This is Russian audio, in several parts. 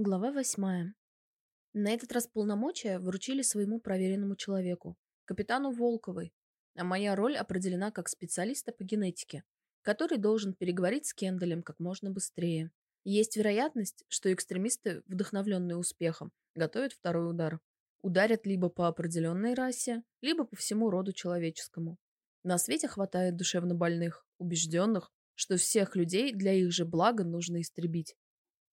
Глава восьмая. На этот раз полномочия вручили своему проверенному человеку, капитану Волковой, а моя роль определена как специалиста по генетике, который должен переговорить с Кенделем как можно быстрее. Есть вероятность, что экстремисты, вдохновленные успехом, готовят второй удар. Ударят либо по определенной расе, либо по всему роду человеческому. На свете хватает душевно больных, убежденных, что всех людей для их же блага нужно истребить.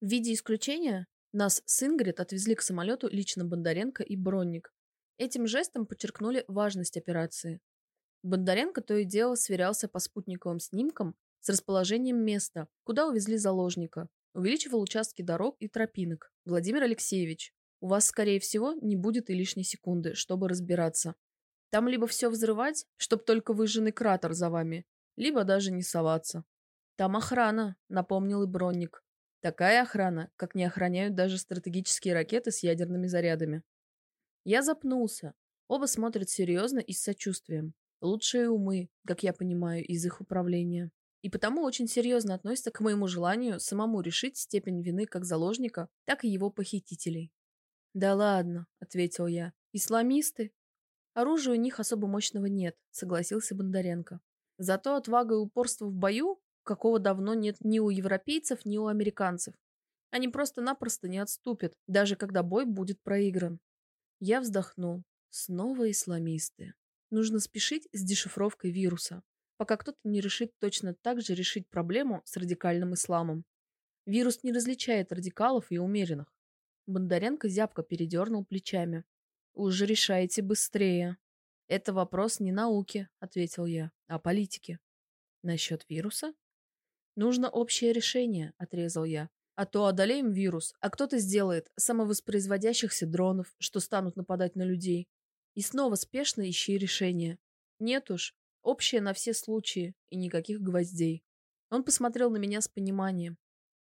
В виде исключения нас с Ингрид отвезли к самолету лично Бондаренко и Бронник. Этим жестом подчеркнули важность операции. Бондаренко то и дело сверялся по спутниковым снимкам с расположением места, куда увезли заложника, увеличивал участки дорог и тропинок. Владимир Алексеевич, у вас, скорее всего, не будет и лишней секунды, чтобы разбираться. Там либо все взрывать, чтоб только выжженный кратер за вами, либо даже не соваться. Там охрана, напомнил и Бронник. Такая охрана, как не охраняют даже стратегические ракеты с ядерными зарядами. Я запнулся. Оба смотрят серьезно и с сочувствием. Лучшие умы, как я понимаю, из их управления. И потому очень серьезно относятся к моему желанию самому решить степень вины как заложника, так и его похитителей. «Да ладно», — ответил я. «Исламисты?» «Оружия у них особо мощного нет», — согласился Бондаренко. «Зато отвага и упорство в бою какого давно нет ни у европейцев, ни у американцев. Они просто-напросто не отступят, даже когда бой будет проигран. Я вздохнул. Снова исламисты. Нужно спешить с дешифровкой вируса, пока кто-то не решит точно так же решить проблему с радикальным исламом. Вирус не различает радикалов и умеренных. Бондаренко зябко передернул плечами. «Уже решайте быстрее». «Это вопрос не науки», — ответил я, — «а политики». «Насчет вируса?» «Нужно общее решение», — отрезал я. «А то одолеем вирус, а кто-то сделает самовоспроизводящихся дронов, что станут нападать на людей. И снова спешно ищи решение. Нет уж, общее на все случаи и никаких гвоздей». Он посмотрел на меня с пониманием.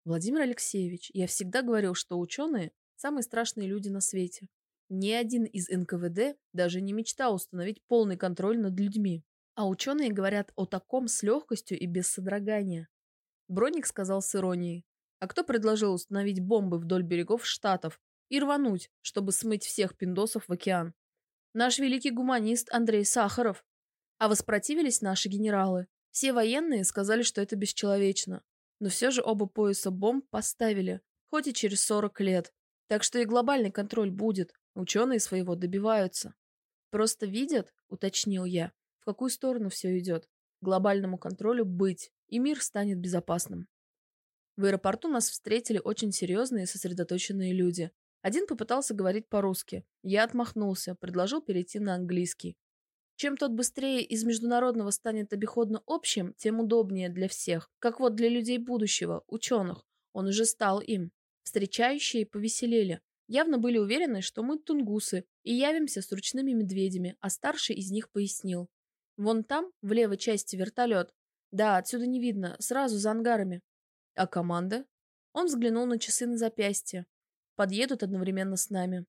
«Владимир Алексеевич, я всегда говорил, что ученые – самые страшные люди на свете. Ни один из НКВД даже не мечтал установить полный контроль над людьми. А ученые говорят о таком с легкостью и без содрогания. Броник сказал с иронией. А кто предложил установить бомбы вдоль берегов Штатов и рвануть, чтобы смыть всех пиндосов в океан? Наш великий гуманист Андрей Сахаров. А воспротивились наши генералы. Все военные сказали, что это бесчеловечно. Но все же оба пояса бомб поставили, хоть и через 40 лет. Так что и глобальный контроль будет. Ученые своего добиваются. Просто видят, уточнил я, в какую сторону все идет. Глобальному контролю быть, и мир станет безопасным. В аэропорту нас встретили очень серьезные и сосредоточенные люди. Один попытался говорить по-русски. Я отмахнулся, предложил перейти на английский. Чем тот быстрее из международного станет обиходно общим, тем удобнее для всех. Как вот для людей будущего, ученых. Он уже стал им. Встречающие повеселели. Явно были уверены, что мы тунгусы и явимся с ручными медведями, а старший из них пояснил. Вон там, в левой части вертолет, да, отсюда не видно, сразу за ангарами. А команда? Он взглянул на часы на запястье. Подъедут одновременно с нами.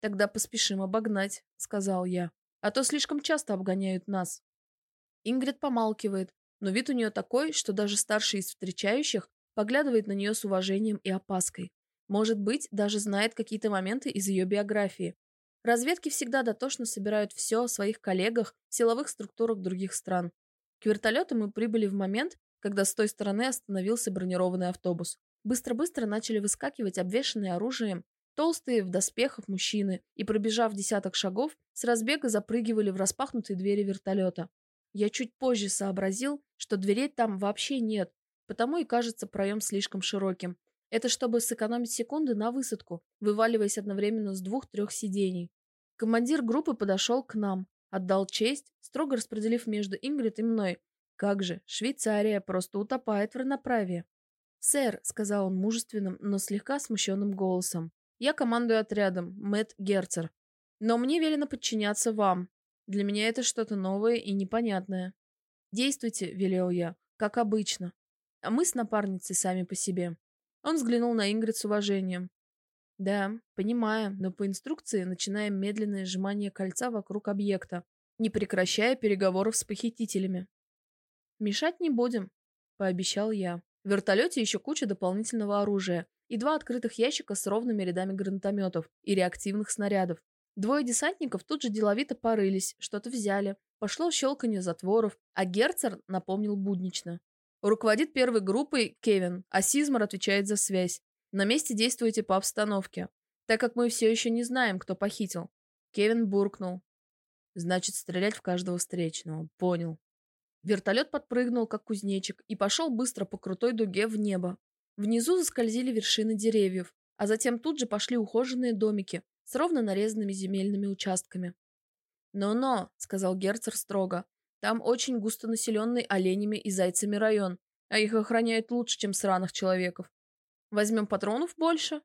Тогда поспешим обогнать, сказал я. А то слишком часто обгоняют нас. Ингрид помалкивает, но вид у нее такой, что даже старший из встречающих поглядывает на нее с уважением и опаской. Может быть, даже знает какие-то моменты из ее биографии. Разведки всегда дотошно собирают все о своих коллегах, силовых структурах других стран. К вертолету мы прибыли в момент, когда с той стороны остановился бронированный автобус. Быстро-быстро начали выскакивать обвешанные оружием толстые в доспехах мужчины и, пробежав десяток шагов, с разбега запрыгивали в распахнутые двери вертолета. Я чуть позже сообразил, что дверей там вообще нет, потому и кажется проем слишком широким. Это чтобы сэкономить секунды на высадку, вываливаясь одновременно с двух-трех сидений. Командир группы подошел к нам, Отдал честь, строго распределив между Ингрид и мной. Как же, Швейцария просто утопает в равноправии. «Сэр», — сказал он мужественным, но слегка смущенным голосом, — «я командую отрядом, Мэтт Герцер. Но мне велено подчиняться вам. Для меня это что-то новое и непонятное». «Действуйте», — велел я, — «как обычно. А мы с напарницей сами по себе». Он взглянул на Ингрид с уважением. Да, понимаю, но по инструкции начинаем медленное сжимание кольца вокруг объекта, не прекращая переговоров с похитителями. Мешать не будем, пообещал я. В вертолете еще куча дополнительного оружия и два открытых ящика с ровными рядами гранатометов и реактивных снарядов. Двое десантников тут же деловито порылись, что-то взяли. Пошло щелканье затворов, а Герцер напомнил буднично. Руководит первой группой Кевин, а Сизмар отвечает за связь. На месте действуйте по обстановке, так как мы все еще не знаем, кто похитил. Кевин буркнул. Значит, стрелять в каждого встречного. Понял. Вертолет подпрыгнул, как кузнечик, и пошел быстро по крутой дуге в небо. Внизу заскользили вершины деревьев, а затем тут же пошли ухоженные домики с ровно нарезанными земельными участками. «Но-но», — сказал Герцер строго, — «там очень густонаселенный оленями и зайцами район, а их охраняют лучше, чем сраных человеков. Возьмем патронов больше?»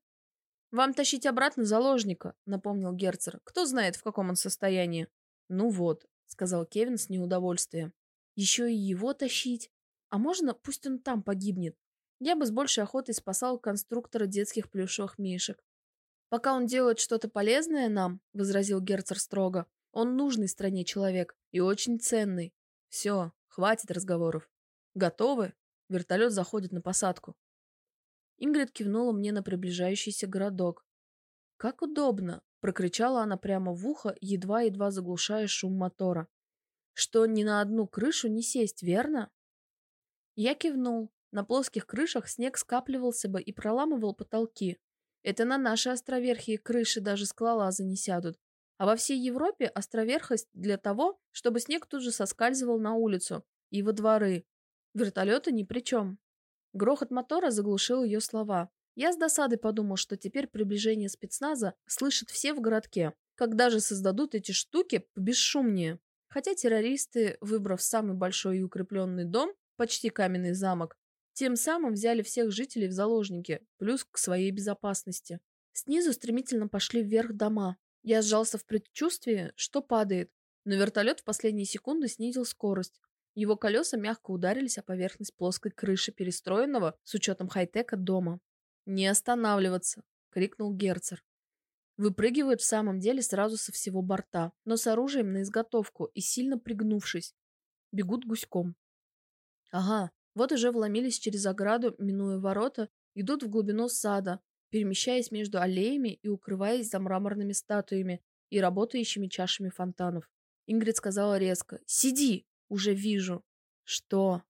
«Вам тащить обратно заложника», — напомнил Герцер. «Кто знает, в каком он состоянии?» «Ну вот», — сказал Кевин с неудовольствием. Еще и его тащить. А можно, пусть он там погибнет. Я бы с большей охотой спасал конструктора детских плюшевых мишек. Пока он делает что-то полезное нам, возразил Герцер строго, он нужный стране человек и очень ценный. Все, хватит разговоров. Готовы? Вертолет заходит на посадку. Ингрид кивнула мне на приближающийся городок. «Как удобно!» — прокричала она прямо в ухо, едва-едва заглушая шум мотора что ни на одну крышу не сесть, верно? Я кивнул. На плоских крышах снег скапливался бы и проламывал потолки. Это на наши островерхие крыши даже скалолазы не сядут. А во всей Европе островерхость для того, чтобы снег тут же соскальзывал на улицу и во дворы. Вертолеты ни при чем. Грохот мотора заглушил ее слова. Я с досадой подумал, что теперь приближение спецназа слышат все в городке. Когда же создадут эти штуки побесшумнее? Хотя террористы, выбрав самый большой и укрепленный дом, почти каменный замок, тем самым взяли всех жителей в заложники, плюс к своей безопасности. Снизу стремительно пошли вверх дома. Я сжался в предчувствии, что падает, но вертолет в последние секунды снизил скорость. Его колеса мягко ударились о поверхность плоской крыши перестроенного, с учетом хай-тека, дома. «Не останавливаться!» — крикнул Герцер. Выпрыгивают в самом деле сразу со всего борта, но с оружием на изготовку и сильно пригнувшись. Бегут гуськом. Ага, вот уже вломились через ограду, минуя ворота, идут в глубину сада, перемещаясь между аллеями и укрываясь за мраморными статуями и работающими чашами фонтанов. Ингрид сказала резко «Сиди! Уже вижу!» «Что?»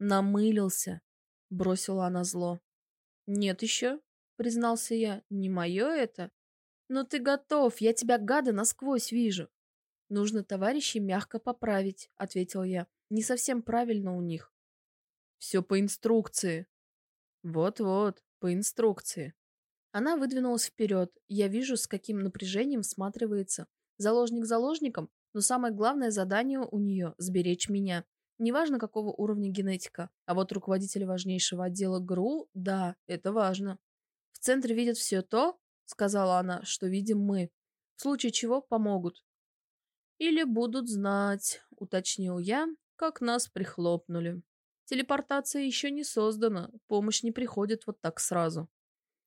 «Намылился!» — бросила она зло. «Нет еще?» — признался я. «Не мое это?» «Но ты готов, я тебя, гада, насквозь вижу». «Нужно товарищей мягко поправить», — ответил я. «Не совсем правильно у них». «Все по инструкции». «Вот-вот, по инструкции». Она выдвинулась вперед. Я вижу, с каким напряжением всматривается. Заложник заложником, но самое главное задание у нее — сберечь меня. Неважно, какого уровня генетика. А вот руководитель важнейшего отдела ГРУ, да, это важно. В центре видят все то, сказала она, что видим мы. В случае чего помогут. Или будут знать, уточнил я, как нас прихлопнули. Телепортация еще не создана, помощь не приходит вот так сразу.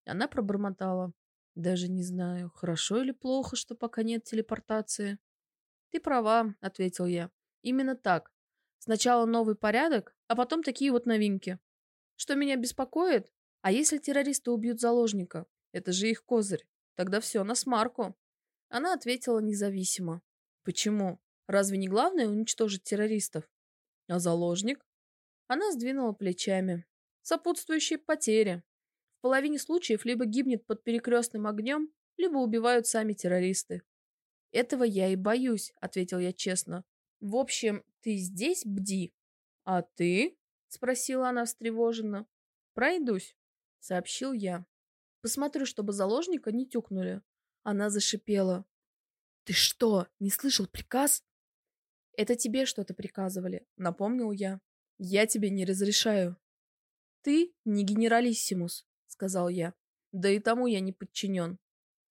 Она пробормотала. Даже не знаю, хорошо или плохо, что пока нет телепортации. Ты права, ответил я. Именно так. Сначала новый порядок, а потом такие вот новинки. Что меня беспокоит, а если террористы убьют заложника? Это же их козырь. Тогда все на смарку. Она ответила независимо. Почему? Разве не главное уничтожить террористов? А заложник? Она сдвинула плечами. Сопутствующие потери. В половине случаев либо гибнет под перекрестным огнем, либо убивают сами террористы. Этого я и боюсь, ответил я честно. В общем, ты здесь бди. А ты? Спросила она встревоженно. Пройдусь сообщил я. Посмотрю, чтобы заложника не тюкнули. Она зашипела. Ты что, не слышал приказ? Это тебе что-то приказывали, напомнил я. Я тебе не разрешаю. Ты не генералиссимус, сказал я. Да и тому я не подчинен.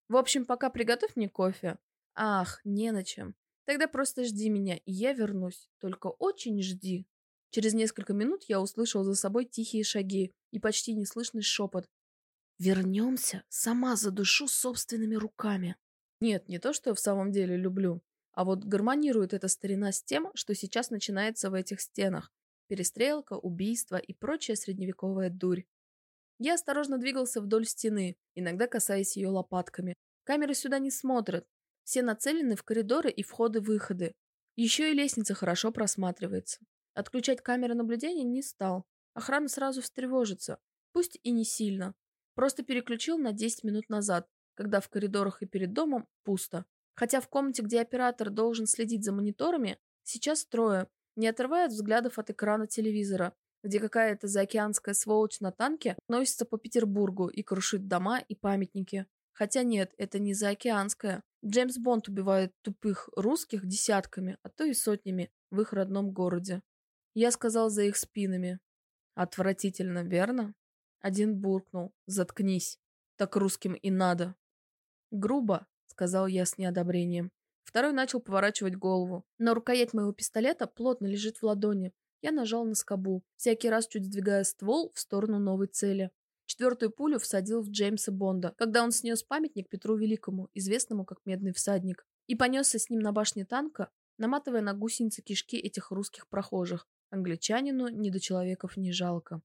В общем, пока приготовь мне кофе. Ах, не на чем. Тогда просто жди меня, и я вернусь. Только очень жди. Через несколько минут я услышал за собой тихие шаги и почти неслышный шепот. «Вернемся, сама задушу собственными руками». Нет, не то, что я в самом деле люблю, а вот гармонирует эта старина с тем, что сейчас начинается в этих стенах. перестрелка, убийство и прочая средневековая дурь. Я осторожно двигался вдоль стены, иногда касаясь ее лопатками. Камеры сюда не смотрят. Все нацелены в коридоры и входы-выходы. Еще и лестница хорошо просматривается. Отключать камеры наблюдения не стал. Охрана сразу встревожится. Пусть и не сильно. Просто переключил на 10 минут назад, когда в коридорах и перед домом пусто. Хотя в комнате, где оператор должен следить за мониторами, сейчас трое, не отрывают взглядов от экрана телевизора, где какая-то заокеанская сволочь на танке носится по Петербургу и крушит дома и памятники. Хотя нет, это не заокеанская. Джеймс Бонд убивает тупых русских десятками, а то и сотнями в их родном городе. Я сказал за их спинами. Отвратительно, верно? Один буркнул. Заткнись. Так русским и надо. Грубо, сказал я с неодобрением. Второй начал поворачивать голову. Но рукоять моего пистолета плотно лежит в ладони. Я нажал на скобу, всякий раз чуть сдвигая ствол в сторону новой цели. Четвертую пулю всадил в Джеймса Бонда, когда он снес памятник Петру Великому, известному как Медный всадник, и понесся с ним на башне танка, наматывая на гусеницы кишки этих русских прохожих, Англичанину ни до человеков не жалко.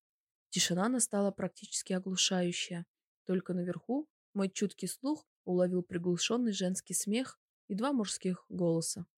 Тишина настала практически оглушающая. Только наверху мой чуткий слух уловил приглушенный женский смех и два мужских голоса.